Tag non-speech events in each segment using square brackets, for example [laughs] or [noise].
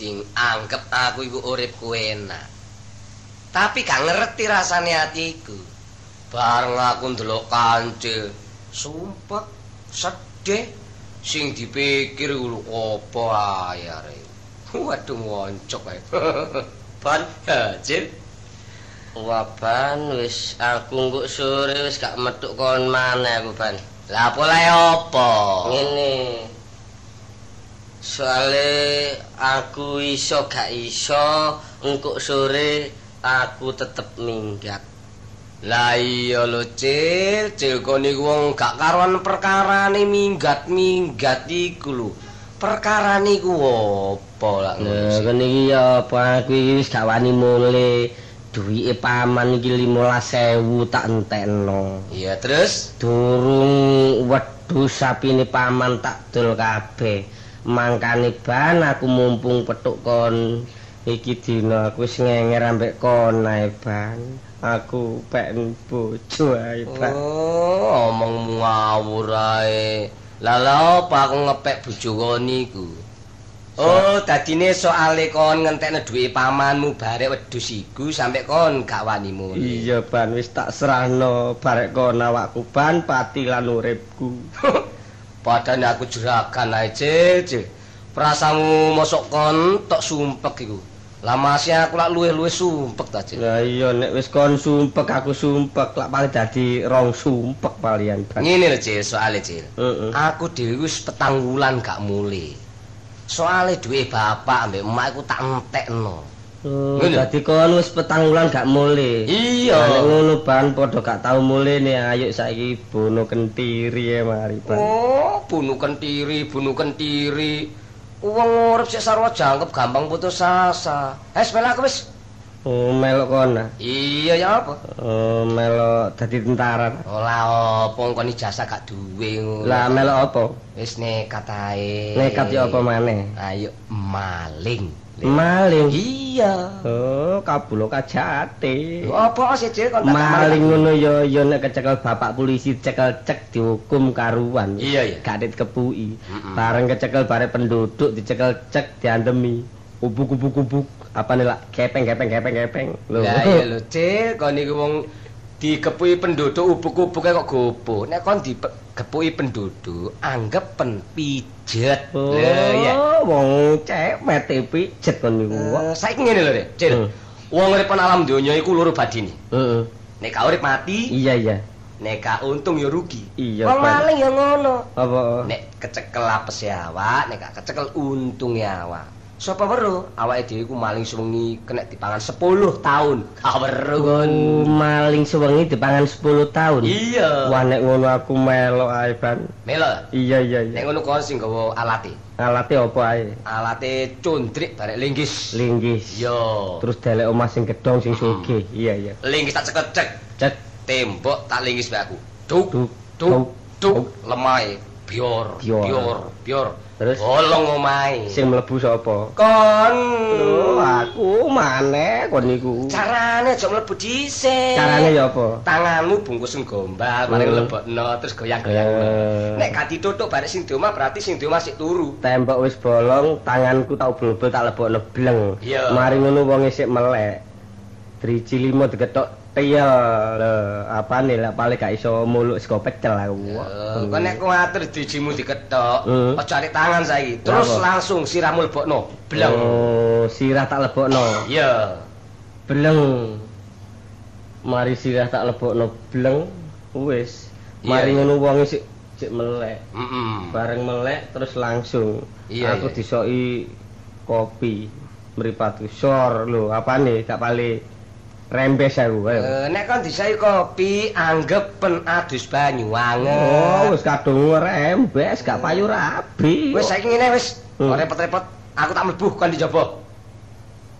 Ding anggap aku iku uripku enak. Tapi gak ngerti rasane atiku. Bareng aku ndelok kancil, sumpek, sedih, sing dipikir lho apa ayare. Waduh ngoncok ae. [laughs] Ban Cil. Wah ban wis aku nguk sore wis gak metuk kon maneh aku ban. Lah lae apa? Ngene. Soale aku iso gak iso engkuk sore aku tetep minggat. Lah iya lho Cil, Cil kon iku wong gak karuan perkarane minggat-minggat iku lho. Perkarane iku apa lak ngono Nah, sih? kene iki ya apa aku iki wis gak wani mule. Duwike paman iki 15.000 tak entekno. Iya terus? Durung wedhus sapine paman tak dol kabeh. Mangkane ban aku mumpung petuk kon iki dina aku wis ngenger ambek kon ae ban. Aku pengen bojo ae ban. Oh, omong ngawur ae. Lha apa aku ngepek bojo kon niku? Oh, dadine soale kon ngentekne duwe pamanmu barek wedhus iku sampe kon gak wani mule. Iya ban wis tak serahno barek kon awakku ban pati lan uripku. [laughs] Padahal aku juragan ae, Cil, Cil. Prasamu mosok kon tok sumpek iku. Lah masih aku lak luwih-luwih sumpek ta, Cil. Lah iya nek wis kon sumpek aku sumpek lak paling dadi rong sumpek palian. Ngene lho, Cil, soale, Cil. Heeh. Aku dhewe wis petang wulan gak mule. Soale duwe bapak ambek emak iku tak entekno. Oh, dadi kon wis petang wulan gak mule. Iya. Nek ngono ban padha gak tau mule nih ayo saiki bono kentiri ya mari ban. Oh, bunuh kentiri, bunuh kentiri. Wong urip sik sarwa jangkep gampang putus asa. Wes mel aku wis. Oh melok kon. ah. Iya ya apa? Oh melok dadi tentara. Ora apa kon ijazah gak duwe ngono. Lah melok apa? wis nekat ae. Nekat ya apa maneh? Ayo maling. Maling. Iya. Oh, kabulo kajate. Apa sih Cil kon Maling ngono ya ya nek kecekel bapak polisi cekel cek dihukum karuan. Iya, iya. Gak dit kepui. Bareng kecekel bare penduduk dicekel cek diandemi. Ubuk-ubuk-ubuk apa nih lah kepeng kepeng kepeng kepeng. Lho. Lah iya lho Cil, kon iku wong dikepuki penduduk ubuk-ubuke kok gopo. Nek kon dikepuki penduduk anggap pen pijet. Oh, iya. wong cemet e pijet kon niku. Eh, Saiki ngene lho. Cil. Hmm. Wong urip alam donya iku loro badine. Heeh. Nek urip mati, Iya iya. nek untung ya rugi. Iya, Wong maling ya ngono. Apa? Nek kecekel apes ya awak, nek kecekel untung ya awak. Sapa weruh awake dhewe ku maling sewengi kena dipangan 10 tahun. Gak weruh kon. Oh, maling sewengi dipangan 10 tahun. Iya. Wah nek ngono aku melok ae ban. Melo. Iya iya Nek iya. ngono kon sing gawa alate. Alate apa ae? Alate cundrik barek linggis. Linggis. Yo. Terus delek omah sing gedhong sing sugih. Iya iya. linggis tak cekel cek. Cek Tembok tak linggis mbek aku. Duk duk duk duk lemahe bior Bior. bior bior. Terus? bolong omahe. sing mlebu sapa? kon Lho, aku maneh kon niku. carane aja mlebu dhisik. Carane ya apa? tanganmu bungkusen gombal mari Hmm. lebokno terus goyang-goyang. Eh. Nek gak ditutuk barek sing diomah berarti sing diomah sik turu. Tembok wis bolong, tanganku tau blebel tak lebokno bleng. Mari ngono wong isik melek. Driji limo diketok tiyel. Lho, apane lek paling gak iso muluk sego pecel aku. Eh, Kok nek kuwatir dijimu diketok, Hmm. aja cari tangan saiki. Terus Apa? langsung sirahmu lebokno. Bleng. Oh, sirah tak lebokno. Iya. Bleng. Mari sirah tak lebokno bleng. Wis. Mari ngono wong isik sik melek. Bareng melek terus langsung Iya, aku iya. disoki kopi mripatu sor lho apane gak pale rembes aku. Eh, nek kon disai kopi anggap pen adus banyu Oh, anget. wis kadung rembes, gak payu rabi. Wis saiki ngene wis. Hmm. Ora repot-repot. Aku tak mlebu kon dijaba.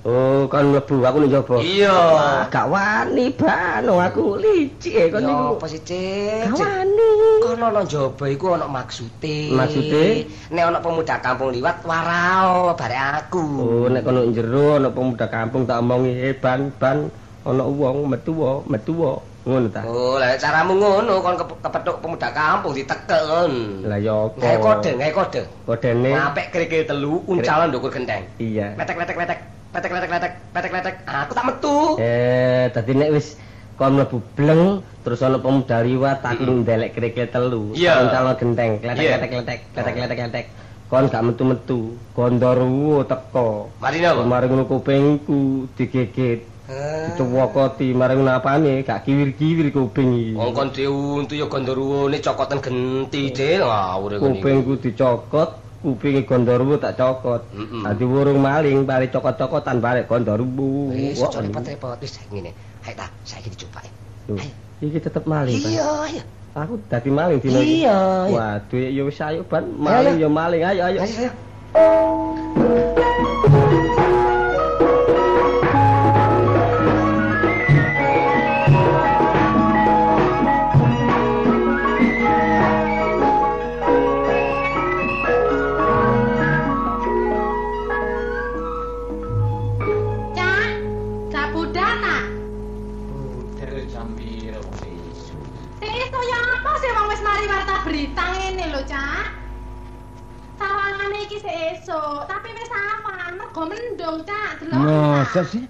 Oh, kan mlebu aku ning jaba. Iya. Wah, gak wani ban, oh, aku licik e kon niku. apa sih, Cik? Gak wani. Kono ana njaba iku ana maksude. Maksude? Nek ana pemuda kampung liwat warao barek aku. Oh, nek kono njero ana pemuda kampung tak omongi, "Eh, ban, ban, ana wong metu wa, metu wa." Ngono ta. Oh, lah caramu ngono kon ke- kepethuk pemuda kampung ditekel kon. Lah ya apa? Gawe kode, gawe kode. Kodene. Ngapik krikil telu uncalan ndukur genteng. Iya. Letek letek letek. Letek letek letek. Letek letek. Aku tak metu. Eh, dadi nek wis kon mlebu bleng terus ana pemuda liwat aku Mm-mm. ndelek kerikil telu. Iya. Calon genteng, kletek Iya. kletek kletek, kletek kletek kletek. Kon gak metu-metu. Gondorwo teko. Mari ngono kupingku digigit. Eh. Dicuwokoti mari ngono apane gak kiwir-kiwir kuping iki. Wong kon diuntu ya gondoruwone cokotan genti de ngawur iki. Kupingku dicokot, kupinge Gondorwo tak cokot. Dadi wurung maling bali cokot-cokotan balik Gondorwo. Wis repot-repot wis ngene. Ayo ta, saiki dicoba. Ayo. Iki tetep maling. Iya, iya. Aku dadi maling dino iki. Iya. Waduh, ya wis ayo ban, maling Ayo, ya maling. Ayo, ayo. Ayo, ayo. Berita ngene lho, Cak. Sawangane iki sik esuk, tapi wis awan, mergo mendung, Cak. Delok. Masa sih?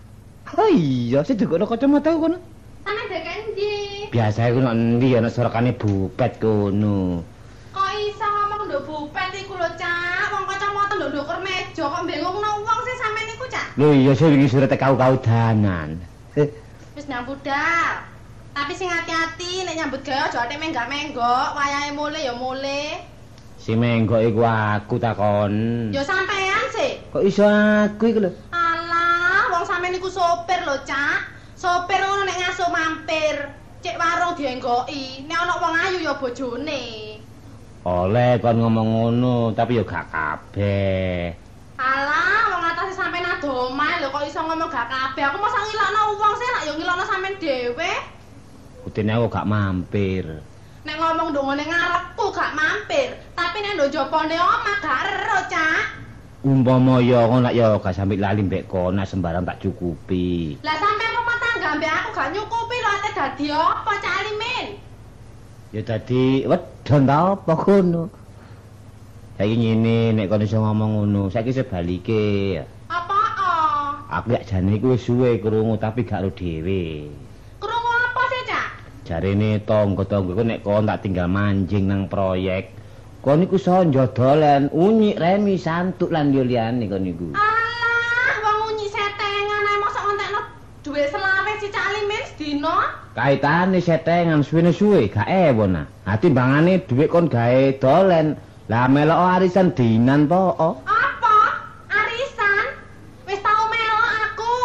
Oh iya, sih juga kacamata kono. Sampe dek endi? Biasa iku endi ana sorakane bupet kono. Kok iso ngomong nduk bupet iku lho, Cak? Wong kacamata nduk ndukur meja kok bengokno wong sih sampe niku, Cak. Lho iya sih wingi surat kau-kau danan. Wis nyambut. Tapi sing hati-hati nek nyambut gawe aja ate menggak-menggok, wayahe mule ya mule. si menggok iku aku takon. Ya sampean sih. Kok iso aku iku lho? Alah, wong sampean niku sopir lho, Cak. Sopir ngono nek ngasuh mampir, cek warung dienggoki. Nek ana wong ayu ya bojone. Oleh kon ngomong ngono, tapi yo gak kabeh. Alah, wong atase sampean adomah lho kok iso ngomong gak kabeh. Aku masa ngilokno wong sih lak yo ngilokno sampean dhewe. Kutine aku gak mampir. Nek ngomong ndongone ngarepku gak mampir, tapi nek ndok jopone omah gak ero, Cak. Umpama yo ngono lak yo gak sampe lali mbek kono sembarang tak cukupi. Lah sampean rumah tangga mbek aku gak nyukupi lho ate dadi apa, Cak Alimin? Ya dadi wedon ta apa kono. Saiki ngene nek kon iso ngomong ngono, saiki sebalike. Apa? Aku yak jane iku wis suwe krungu tapi gak ro dhewe. Jarene tangga-tanggaku nek kon tak tinggal manjing nang proyek. Kon iku iso njodolen, unyik remi santuk lan yo liyane kon iku. Alah, wong unyi setengan ae mosok ngontekno duwe selawe si Cak Alimin sedina. Kaitane setengan suwene suwe gak ewon ah. Ati bangane dhuwit kon gawe dolen. Lah melok arisan dinan po. Apa? Arisan? Wis tau melok aku.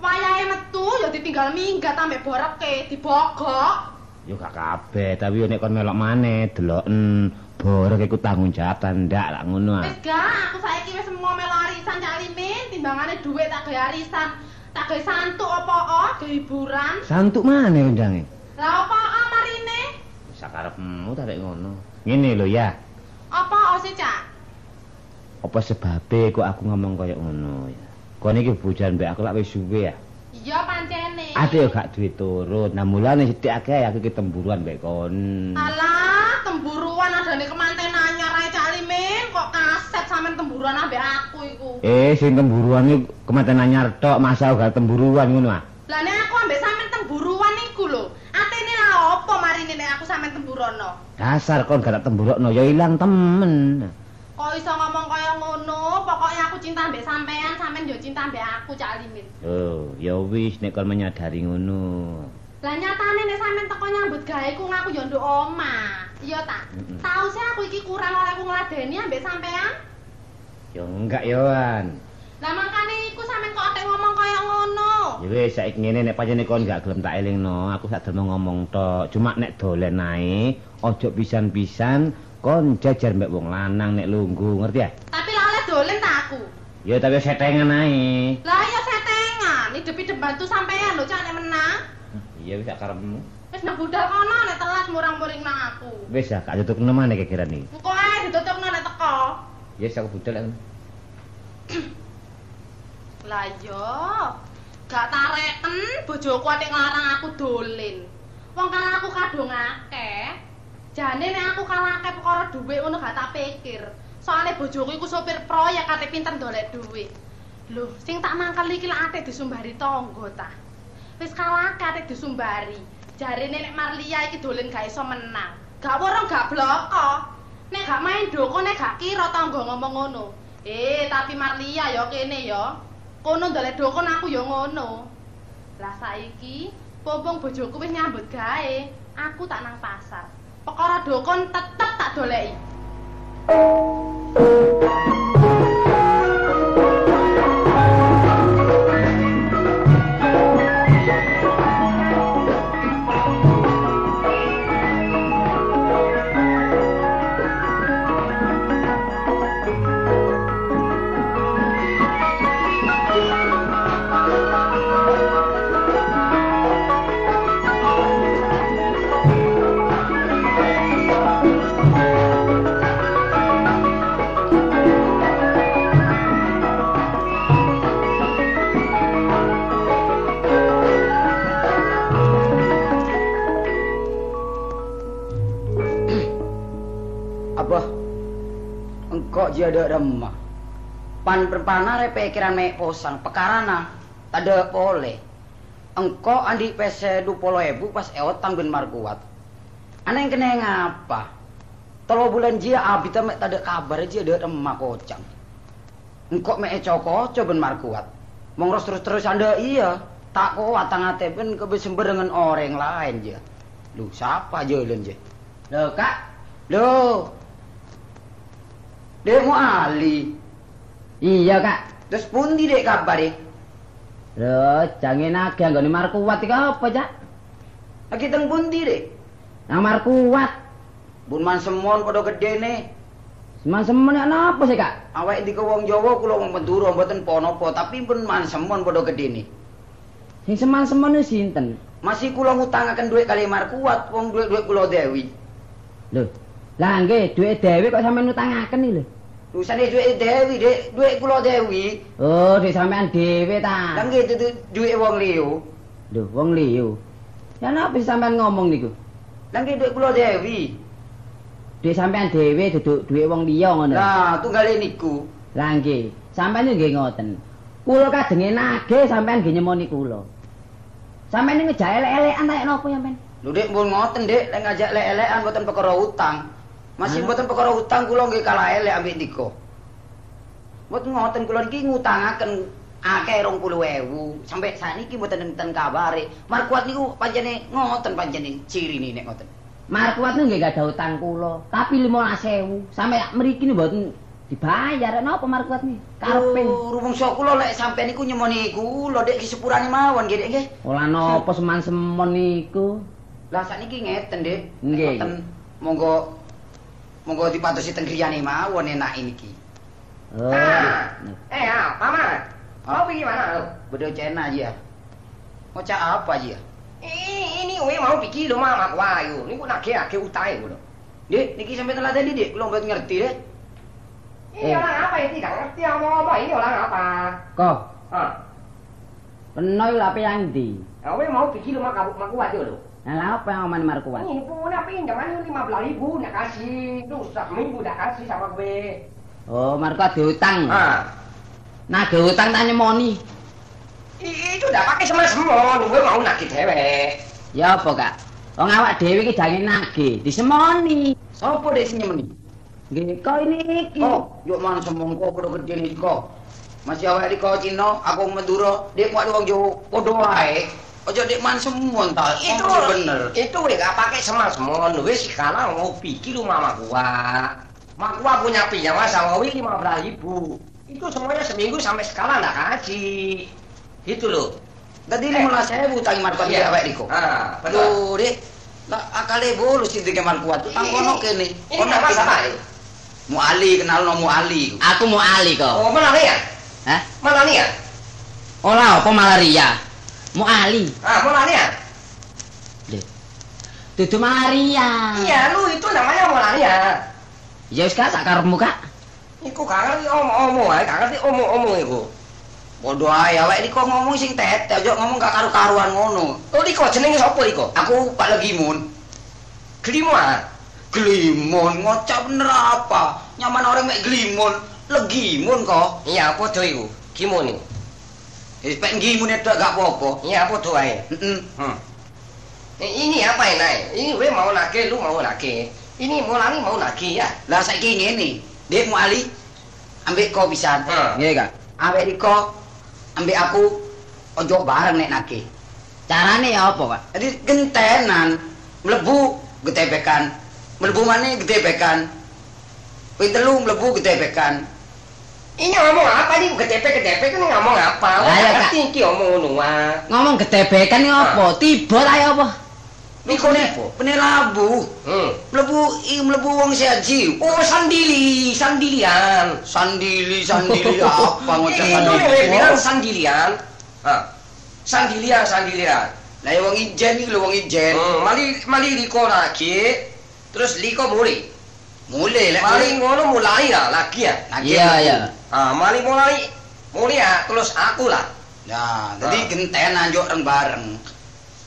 Wayahe metu ya ditinggal minggat ambek boreke dibogok. Yo gak kabeh, tapi nek kon melok maneh deloken borok iku tanggung jawab ta ndak lak ngono ah. Wis gak, aku saiki wis mau melok arisan Cak Alimin, timbangane dhuwit tak gawe arisan. Tak gawe santuk apa-apa, gawe hiburan. Santuk maneh undange. Lah apa marine? Sakarepmu ta rek ngono. Ngene lho ya, Apa sih, Cak? apa sebabe kok aku ngomong kaya ngono ya. Kon iki bujan mbek aku lak wis suwe ya. Iya pancene. Ade yo gak duwe turut. Nah mulane sithik akeh aku ki temburuan mbek kon. Alah, temburuan adane kemanten anyar ae Cak Limin, kok kaset sampean temburuan ambek aku iku. Eh sing temburuan iki kemeten anyar tok, masa gak temburuan ngono ah. Lah nek aku ambek sampean temburuan iku lho. Atene lah opo marine nek aku sampean temburono? Dasar kon gak tak temburukno ya ilang temen. Kok iso ngomong kaya ngono? Pokoknya aku cinta ambek sampean, sampean yo cinta ambek aku Cak Limin. Oh, ya wis nek kon menyadari ngono. Lah nyatane nek sampean teko nyambut gawe ku ngaku yo nduk omah. Iya ta? Tahu sih aku iki kurang oleh aku ngladeni ambek sampean. Ya enggak yoan. Lah makane iku sampean kok ate ngomong kaya ngono. Ya wis saiki ngene nek pancen kon gak gelem tak elingno, aku sak deleng ngomong tok. Cuma nek dolen ae, ojo pisan-pisan kon jajar mbek wong lanang nek lungguh, ngerti ya? Tapi lah oleh dolen ta aku. Ya tapi setengan ae. Lah ya setengan, hidup hidup bantu sampean lho cak nek menang. Iya wis karepmu. Wis nang budal kono nek telat murang-muring nang aku. Wis ya, gak tutup nemane kekiran iki. Engko ae ditutupno nek teko. Ya wis aku budal. [clears throat] Lah yo, gak tareken bojoku ate nglarang aku dolen. Wong kan aku kadung akeh. Jane nek aku kalah akeh perkara dhuwit ngono gak tak pikir. Soale bojoku iku sopir proyek kate pinter ndolek dhuwit. Lho, sing tak mangkel iki lak ate disumbari tangga ta. Wis kalah akeh ate disumbari. Jarene nek Marlia iki dolen gak iso menang. Gak worong gak bloko. Nek gak main doko nek gak kira tangga ngomong ngono. Eh, tapi Marlia ya kene ya. Kono ndolek doko aku ya ngono. Lah saiki pompong bojoku wis nyambut gawe, aku tak nang pasar. Perkara dokon tetep tak doleki. ada remah. Pan perpana re pikiran mek posan pekarana tada pole Engkau andi pese du polo ebu pas eotang ben marguat. Aneh kena ngapa? Telo bulan jia abita mek tada kabar jia ada remah kocang. Engko me e coko coba marguat. Mongros terus terus anda iya. Tak kuat tangate ben kebesemberengan orang lain jia. Lu siapa jalan jia? Lo kak. Lo Dek mau ali. iya, Kak. Terus pundi dek kabare? Lho, jange nage anggone Markuat iki apa, Cak? Lagi teng pundi dek? Nang Markuat. Bun man semon padha gedene. Seman semen ya napa sih, Kak? Awake ndika wong Jawa kula wong Penduro mboten ponopo, tapi pun man semon padha gedene. Sing seman-semen iki sinten? Masih kula ngutangaken dhuwit kali Markuat, wong dhuwit-dhuwit kula Dewi. Lho, lah nggih dhuwit dhewe kok sampean utangaken iki lho. Lusane dhuwit Dewi, dek, dhuwit kula Dewi. Oh, dhuwit sampean dhewe Lah ta. nggih itu dhuwit wong liya. Lho, wong liya. Ya napa sampean ngomong niku? Lah nggih dhuwit kula Dewi. Dhuwit sampean dhewe duduk dhuwit wong liya ngono. Nah, tunggale niku. Lah nggih, sampean nggih ngoten. Kula kadenge nage sampean nggih nyemoni kula. Sampeyan ngejak elek-elekan ta napa sampean? Lho Dek, mbon ngoten Dek, lek ngajak lek-elekan mboten perkara utang. Masih mboten perkara utang kula nggih kalah elek ambek ndika. Mboten ngoten kula niki ngutangaken akeh 20.000 sampai saniki mboten enten kabare. Markuat niku pancene ngoten pancene cirine nek ngoten. Markuat niku nggih gak ada utang kula, tapi 15.000. Sampai mriki mboten dibayar napa Markuat niku? Karepe. Oh, rumangsa kula lek sampeyan niku nyemoni kula Dek sepurane mawon nggih nggih. Ola napa seman-semon niku? Lah sakniki ngeten Dek. Nggih. Monggo monggo dipatosi teng griyane mawon enak niki. Oh. Eh, ah, Paman. Mau pergi mana lu? Bedo cena aja. Mau cak apa aja? Ini, ini we mau pergi lo mama ku ayo. Ini ku nak kira ke utai ku lo. Dek, niki sampai telah tadi dek, belum buat ngerti dek. Ini Eh. orang apa ya? Tidak ngerti apa-apa. Ini orang apa? Kok, Ah, penoy lah apa yang di? ah, we mau pergi lo mak mak kuat lo. Lah apa yang oman Markuat? Ini pinjaman lima belas ribu nak kasih. Tuh seminggu nak kasih sama gue. Oh, Markuat diutang. Ah, Nah, utang tak nyemoni. itu udah pakai semua semua. Gue mau nak dewe. Ya apa, Kak? Wong awak dhewe iki jange nage, disemoni. Sopo dek sini meni? Nggih, kok ini iki. Oh, yuk mana semongko kudu gede nih kok. Masih awal di kau Cina, aku Madura, dek mau doang jauh, podo wae. Ojo dek man semua ta, Itu bener. Itu udah gak pakai semua semua. Wes sekarang mau pergi lu mama gua. Mak gua punya pinjaman sama Wi lima belas ribu. Itu semuanya seminggu sampai sekarang nggak kasih. Itu loh. Tadi lima belas ribu tangi markuat dia awak di kok. Ah, betul. Dek, lah akale bolus itu ke markuat tuh tang kono kene. Nggak masalah. Mu Ali kenal no Mu Ali. Aku mau ali kok. Oh, mana ya? Hah? Mana ya? Ola apa malaria? Mau ali. Ah, mana nih ya? Dudu malaria. Iya, lu itu namanya nih ya? Ya wis Kak, sak karepmu Kak. Iku gak ngerti omong-omong ae, gak ngerti omong-omong iku. Podo ae awake iki kok ngomong sing tete, aja ngomong gak karu-karuan ngono. Oh liko jenenge sapa liko? Aku Pak Legimun. Glimuan. Glimun ngocap bener apa? Nyaman orang mek glimun, legimun kok. Iya padha iku. Gimun iku. Eh pek gimun itu gak apa-apa. Iya padha wae. Heeh. Hmm. Eh, ini apa enak? Ini gue mau nake, lu mau nake. Ini mau lari mau nake ya. Lah saiki ngene, Dek mau ali ambek kau. Hmm. Nggih, Kak. Ambek Riko ambek aku ojo bareng nek nake. Carane ya apa, Pak? Jadi gentenan mlebu getebekan. Mlebu maneh getebekan. Wis telu mlebu getebekan. Ini ngomong apa nih? Ketepe-ketepe kan ngomong apa? Lah, ya, Kak. ngerti iki omong ngono wae. Ngomong gedebekan ya apa? Tiba ta ya apa? Niku niku. Penelabu. Hmm. Mlebu i mlebu wong sehaji. Oh, sandili, sandilian. Sandili sandili [laughs] apa nih sandili. bilang sandilian. Ah. Sandilian, sandilian. Lah ya wong ijen iki lho wong ijen. Hmm, mali mali liko lagi. Terus liko mulai. Mulai lek Mali ngono mulai lah lagi ya. Lagi Iya, iya. Ah, mali mulai ya terus aku lah. Nah, jadi Ah. gentenan yo reng bareng.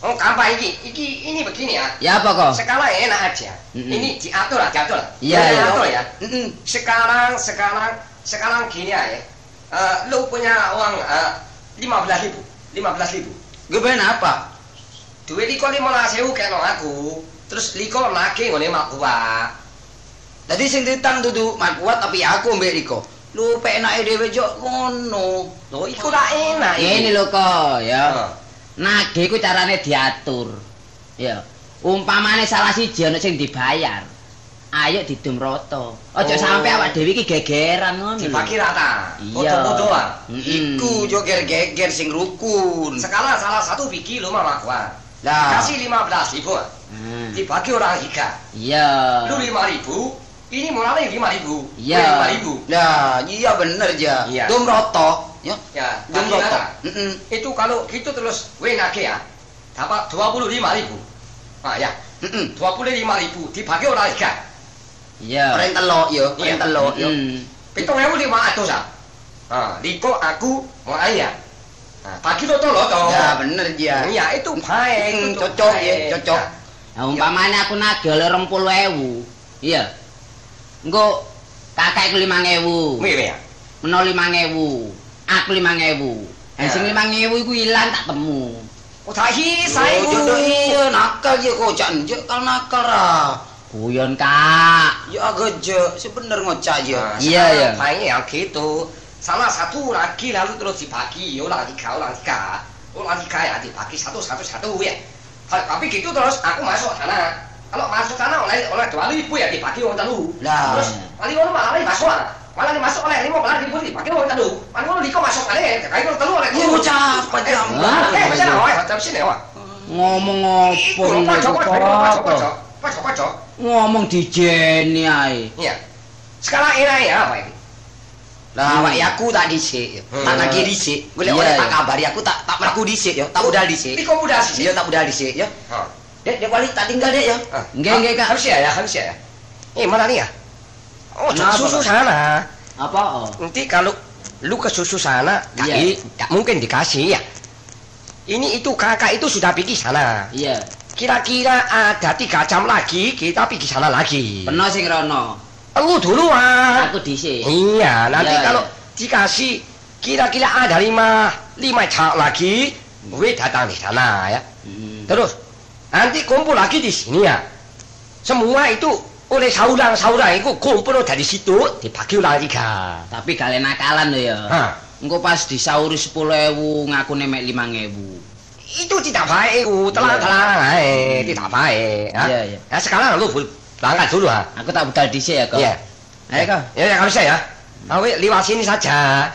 Oh, kampanye iki, iki ini begini ya. Ya apa kok? Sekarang enak aja. Mm-mm. Ini diatur lah, diatur lah. Iya, iya. diatur ya. Heeh. Sekarang, sekarang, sekarang gini ya. Eh, lu punya uang lima belas ribu, lima belas ribu. Gue pengen apa? Duit liko lima belas ribu kena aku. Terus liko lagi ngone mak gua. Tadi sing ditang dudu mak kuat tapi aku mbek Riko. Lu penake dhewe jo ngono. Loh, iku dah enak. Ini lho kok ya. Ah. Nagih ku carane diatur. Ya. Umpamane salah siji ana sing dibayar. Ayo didum rata. Aja Oh. sampe awak dhewe iki gegeran ngono. lho. Dibagi rata. Mm-mm. Iku jo geger-geger sing rukun. Sekarang salah satu biji lu mama gua. Lah, Kasih lima belas ribu. Hmm. Dibagi orang tiga. Iya. Lu lima ribu, ini mulai lima ribu. Iya. Lima ribu. lah iya bener ja. Iya. Dum roto, ya. Ya, bagi roto. rata. Heeh. Itu kalau gitu terus gue nagih ya. Dapat dua puluh lima ribu. Ah ya, Heeh. dua puluh lima ribu dibagi orang tiga. Iya. Orang telok yo, Iya. orang telok yo. Hmm. Pitung ewu lima ratus ah. Ah, Liko aku mau ayah. Nah, tuh lo tuh. Ya bener ja. Iya itu baik. Hmm, itu cocok, ya, cocok. Nah, umpamane aku nagih oleh 20.000. Iya. Engko kakekku 5.000. Wih ya. Meno 5.000. Aku 5.000. Lah Ya. sing 5.000 iku ilang tak temu. Oh tak hisai Oh, jodoh iya nakal ya kocak nje kal nakal ra. Guyon, Kak. Ya je, sebener ngocak. Nah, Iya, iya. Baiknya yang gitu. Salah satu lagi lalu terus dibagi, orang tiga, orang tiga. Orang tiga ya dibagi satu, satu, satu ya. Ta- Tapi gitu terus aku masuk sana. Kalau masuk sana oleh oleh dua ribu ya dibagi orang telu. Lah. Terus paling orang malah lagi masuk ah. Malah masuk oleh lima belas ribu dibagi orang telu. Paling orang liko masuk oleh kayak orang telu oleh. Ya apa jam. Hah? Eh, sana, wah, macam sini wah. Ngomong pojok, pojok, pojok. Ngomong dijeni ae. Iya. Sekarang enak ya apa ini? Lah awak ya aku tak dhisik. Hmm. Tak lagi dhisik. Golek Iya, oleh iya. tak kabari aku tak tak mlaku dhisik ya. Tak budal dhisik. Liko muda sih. Iya tak budal dhisik ya. Dek, dek wali tak tinggal dek ya. Ah. Nggih, nggih, Kak. Harus ya, ya, harus ya. Eh, mana nih ya? Oh, Kenapa, susu Pak? sana. Apa? oh? Nanti kalau lu ke susu sana, Iya. gak mungkin dikasih ya. Ini itu kakak itu sudah pergi sana. Iya. Kira-kira ada tiga jam lagi kita pergi sana lagi. Peno sing rono. Lu duluan. Aku dhisik. Iya, nanti Iya, kalau iya. dikasih kira-kira ada lima lima jam lagi, gue datang di sana ya. Hmm. Terus nanti kumpul lagi di sini ya. Semua itu oleh saudara-saudara itu kumpul dari situ dibagi ulang tiga. Tapi kalian nakalan lho ya. Engko pas disauri 10.000 ngakune mek 5.000. itu tidak baik, uh, telang-telang, eh, tidak baik. ya. Iya, iya. Ya sekarang lu berangkat dulu ha. Aku tak budal dhisik ya, Kok. Iya. Ayo, Kok. Ya, ya kalau saya ya. Awe lewat sini saja.